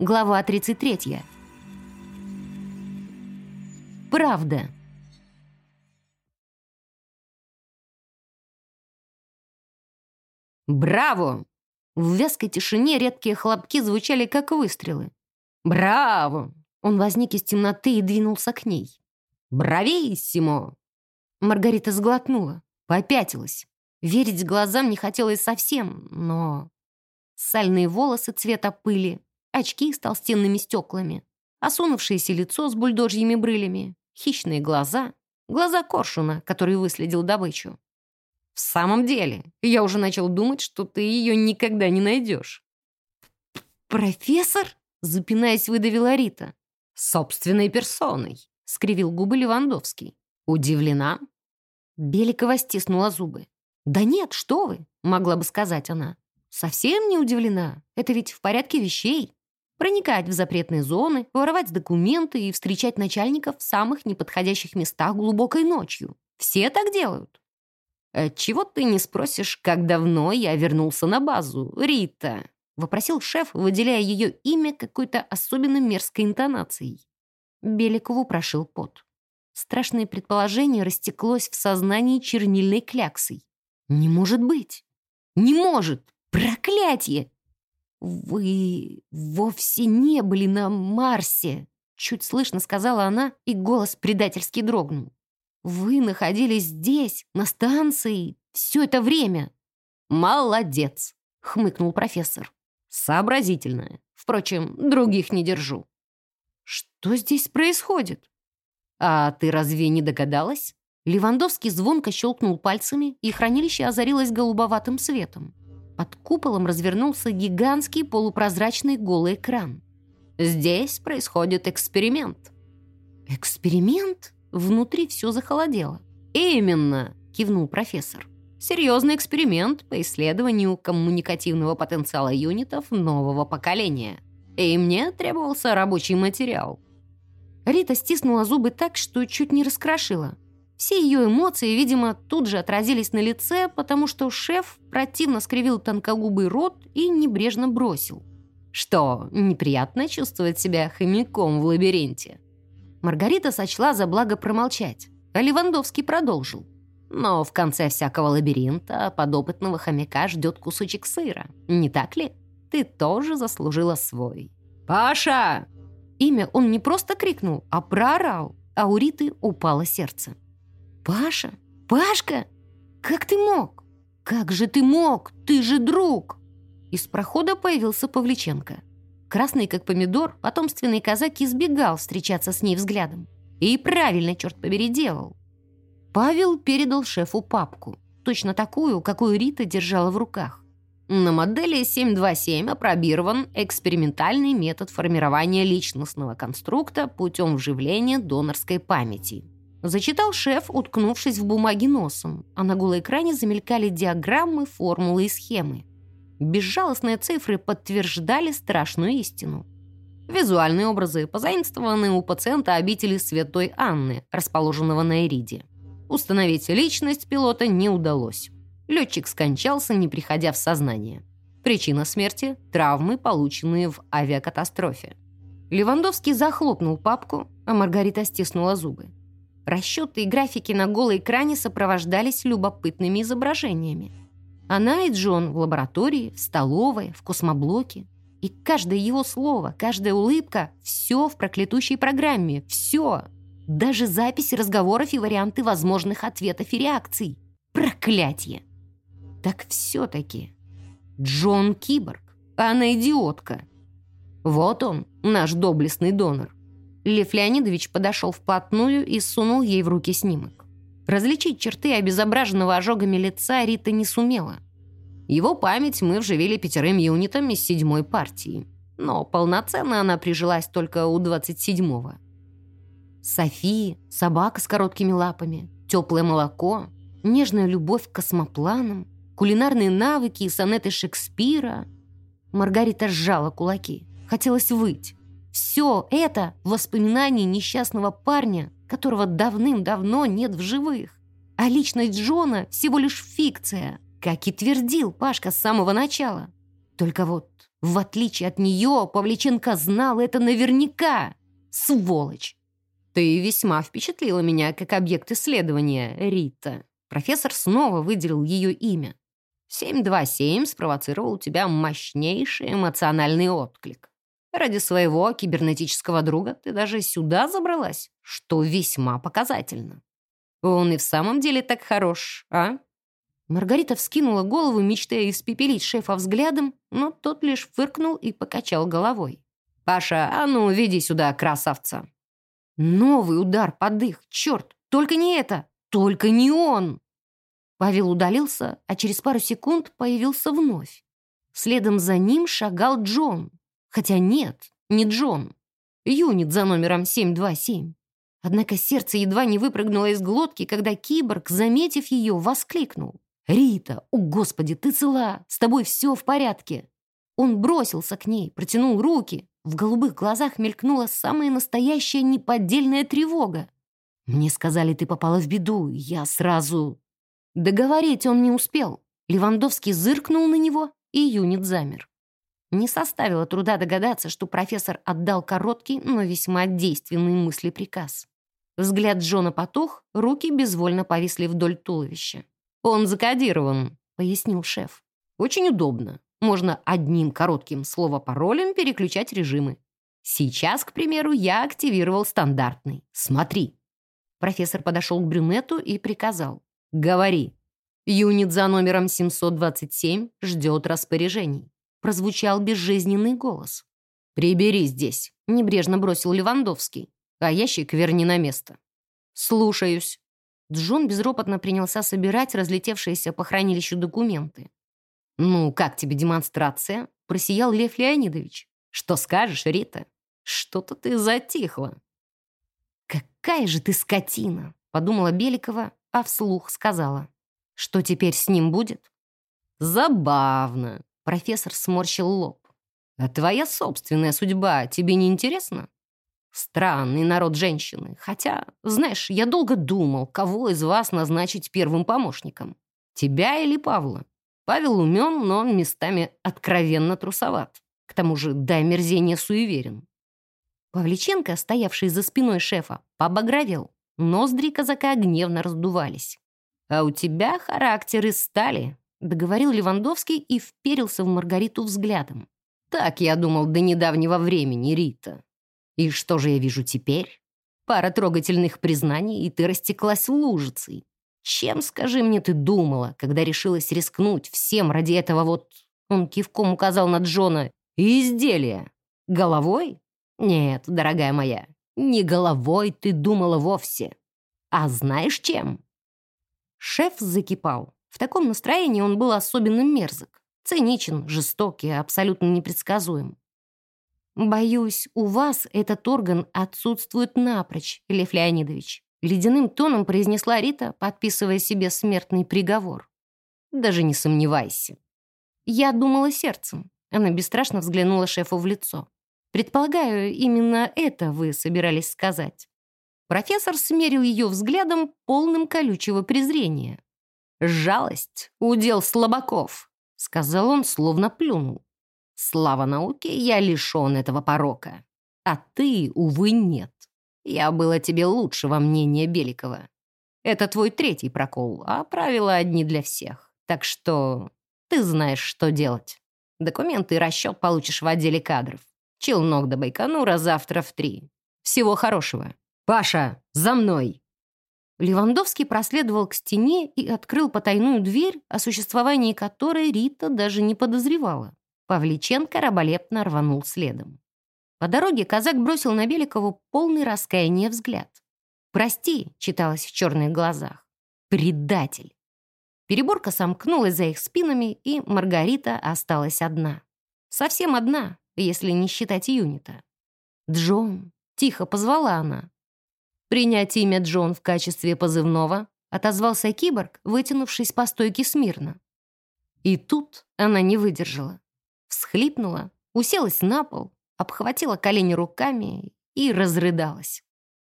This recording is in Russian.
Глава 33. Правда. «Браво!» В вязкой тишине редкие хлопки звучали, как выстрелы. «Браво!» Он возник из темноты и двинулся к ней. «Брависсимо!» Маргарита сглотнула, попятилась. Верить глазам не хотелось совсем, но... Сальные волосы цвета пыли, очки с толстенными стеклами, осунувшееся лицо с бульдожьими брылями, хищные глаза, глаза коршуна, который выследил добычу. «В самом деле, я уже начал думать, что ты ее никогда не найдешь». «Профессор?» — запинаясь, выдавила Рита. «Собственной персоной», — скривил губы Левандовский. «Удивлена?» Беликова стиснула зубы. «Да нет, что вы!» — могла бы сказать она. «Совсем не удивлена. Это ведь в порядке вещей. Проникать в запретные зоны, воровать документы и встречать начальников в самых неподходящих местах глубокой ночью. Все так делают. «Э, «Чего ты не спросишь, как давно я вернулся на базу, Рита?» — вопросил шеф, выделяя ее имя какой-то особенно мерзкой интонацией. Беликову прошил пот. Страшное предположение растеклось в сознании чернильной кляксой. «Не может быть! Не может! Проклятие!» «Вы вовсе не были на Марсе!» Чуть слышно сказала она, и голос предательски дрогнул. Вы находились здесь, на станции, все это время». «Молодец», — хмыкнул профессор. «Сообразительная. Впрочем, других не держу». «Что здесь происходит?» «А ты разве не догадалась?» Левандовский звонко щелкнул пальцами, и хранилище озарилось голубоватым светом. Под куполом развернулся гигантский полупрозрачный голый экран. «Здесь происходит эксперимент». «Эксперимент?» Внутри все захолодело. «Именно!» — кивнул профессор. «Серьезный эксперимент по исследованию коммуникативного потенциала юнитов нового поколения. И мне требовался рабочий материал». Рита стиснула зубы так, что чуть не раскрошила. Все ее эмоции, видимо, тут же отразились на лице, потому что шеф противно скривил тонкогубый рот и небрежно бросил. «Что, неприятно чувствовать себя хомяком в лабиринте?» Маргарита сочла за благо промолчать, а Левандовский продолжил. Но в конце всякого лабиринта подопытного хомяка ждет кусочек сыра. Не так ли? Ты тоже заслужила свой. «Паша!» Имя он не просто крикнул, а проорал, а у Риты упало сердце. «Паша? Пашка? Как ты мог? Как же ты мог? Ты же друг!» Из прохода появился Павличенко. Красный как помидор, потомственный казак избегал встречаться с ней взглядом. И правильно, черт побери, делал. Павел передал шефу папку, точно такую, какую Рита держала в руках. На модели 727 опробирован экспериментальный метод формирования личностного конструкта путем вживления донорской памяти. Зачитал шеф, уткнувшись в бумаге носом, а на голой экране замелькали диаграммы, формулы и схемы. Безжалостные цифры подтверждали страшную истину. Визуальные образы позаимствованы у пациента обители Святой Анны, расположенного на Эриде. Установить личность пилота не удалось. Летчик скончался, не приходя в сознание. Причина смерти – травмы, полученные в авиакатастрофе. Левандовский захлопнул папку, а Маргарита стиснула зубы. Расчеты и графики на голой экране сопровождались любопытными изображениями. Она и Джон в лаборатории, в столовой, в космоблоке. И каждое его слово, каждая улыбка — все в проклятущей программе, все. Даже записи разговоров и варианты возможных ответов и реакций. Проклятие! Так все-таки Джон Киборг, а она идиотка. Вот он, наш доблестный донор. Лев Леонидович подошел вплотную и сунул ей в руки снимок. Различить черты обезображенного ожогами лица Рита не сумела. Его память мы вживили пятерым юнитам из седьмой партии. Но полноценно она прижилась только у двадцать седьмого. Софи, собака с короткими лапами, теплое молоко, нежная любовь к космопланам, кулинарные навыки и сонеты Шекспира. Маргарита сжала кулаки. Хотелось выть. Все это воспоминания несчастного парня, которого давным-давно нет в живых. А личность Джона всего лишь фикция, как и твердил Пашка с самого начала. Только вот В отличие от нее, Павличенко знал это наверняка. Сволочь! Ты весьма впечатлила меня как объект исследования, Рита. Профессор снова выделил ее имя. 727 спровоцировал у тебя мощнейший эмоциональный отклик. Ради своего кибернетического друга ты даже сюда забралась, что весьма показательно. Он и в самом деле так хорош, а? Маргарита вскинула голову, мечтая испепелить шефа взглядом, но тот лишь фыркнул и покачал головой. «Паша, а ну, веди сюда красавца!» Новый удар под их, черт, только не это, только не он! Павел удалился, а через пару секунд появился вновь. Следом за ним шагал Джон. Хотя нет, не Джон. Юнит за номером 727. Однако сердце едва не выпрыгнуло из глотки, когда киборг, заметив ее, воскликнул. «Рита, о господи, ты цела! С тобой все в порядке!» Он бросился к ней, протянул руки. В голубых глазах мелькнула самая настоящая неподдельная тревога. «Мне сказали, ты попала в беду. Я сразу...» Договорить он не успел. Левандовский зыркнул на него, и юнит замер. Не составило труда догадаться, что профессор отдал короткий, но весьма действенный мысли-приказ. Взгляд Джона потух, руки безвольно повисли вдоль туловища. «Он закодирован», — пояснил шеф. «Очень удобно. Можно одним коротким слово-паролем переключать режимы. Сейчас, к примеру, я активировал стандартный. Смотри». Профессор подошел к брюнету и приказал. «Говори. Юнит за номером 727 ждет распоряжений». Прозвучал безжизненный голос. «Прибери здесь», — небрежно бросил Левандовский. «А ящик верни на место». «Слушаюсь». Джон безропотно принялся собирать разлетевшиеся по хранилищу документы. «Ну, как тебе демонстрация?» — просиял Лев Леонидович. «Что скажешь, Рита? Что-то ты затихла». «Какая же ты скотина!» — подумала Беликова, а вслух сказала. «Что теперь с ним будет?» «Забавно!» — профессор сморщил лоб. «А твоя собственная судьба тебе не интересна?» Странный народ женщины. Хотя, знаешь, я долго думал, кого из вас назначить первым помощником. Тебя или Павла? Павел умен, но местами откровенно трусоват. К тому же до омерзения суеверен. Павличенко, стоявший за спиной шефа, побагровел. Ноздри казака гневно раздувались. «А у тебя характер из стали», — договорил Левандовский и вперился в Маргариту взглядом. «Так я думал до недавнего времени, Рита. И что же я вижу теперь? Пара трогательных признаний, и ты растеклась лужицей. Чем, скажи мне, ты думала, когда решилась рискнуть всем ради этого вот...» Он кивком указал на Джона. «Изделия. Головой? Нет, дорогая моя, не головой ты думала вовсе. А знаешь чем?» Шеф закипал. В таком настроении он был особенно мерзок. Циничен, жесток и абсолютно непредсказуем. «Боюсь, у вас этот орган отсутствует напрочь, Лев Леонидович», ледяным тоном произнесла Рита, подписывая себе смертный приговор. «Даже не сомневайся». Я думала сердцем. Она бесстрашно взглянула шефу в лицо. Предполагаю, именно это вы собирались сказать. Профессор смерил ее взглядом, полным колючего презрения. «Жалость — удел слабаков», — сказал он, словно плюнул. «Слава науке, я лишен этого порока. А ты, увы, нет. Я было тебе лучшего мнения Беликова. Это твой третий прокол, а правила одни для всех. Так что ты знаешь, что делать. Документы и расчет получишь в отделе кадров. Челнок до Байконура завтра в три. Всего хорошего. Паша, за мной!» Левандовский проследовал к стене и открыл потайную дверь, о существовании которой Рита даже не подозревала. Павличенко раболепно рванул следом. По дороге казак бросил на Беликову полный раскаяния взгляд. «Прости», — читалось в черных глазах. «Предатель». Переборка сомкнулась за их спинами, и Маргарита осталась одна. Совсем одна, если не считать юнита. «Джон!» — тихо позвала она. Принять имя Джон в качестве позывного отозвался киборг, вытянувшись по стойке смирно. И тут она не выдержала. Всхлипнула, уселась на пол, обхватила колени руками и разрыдалась.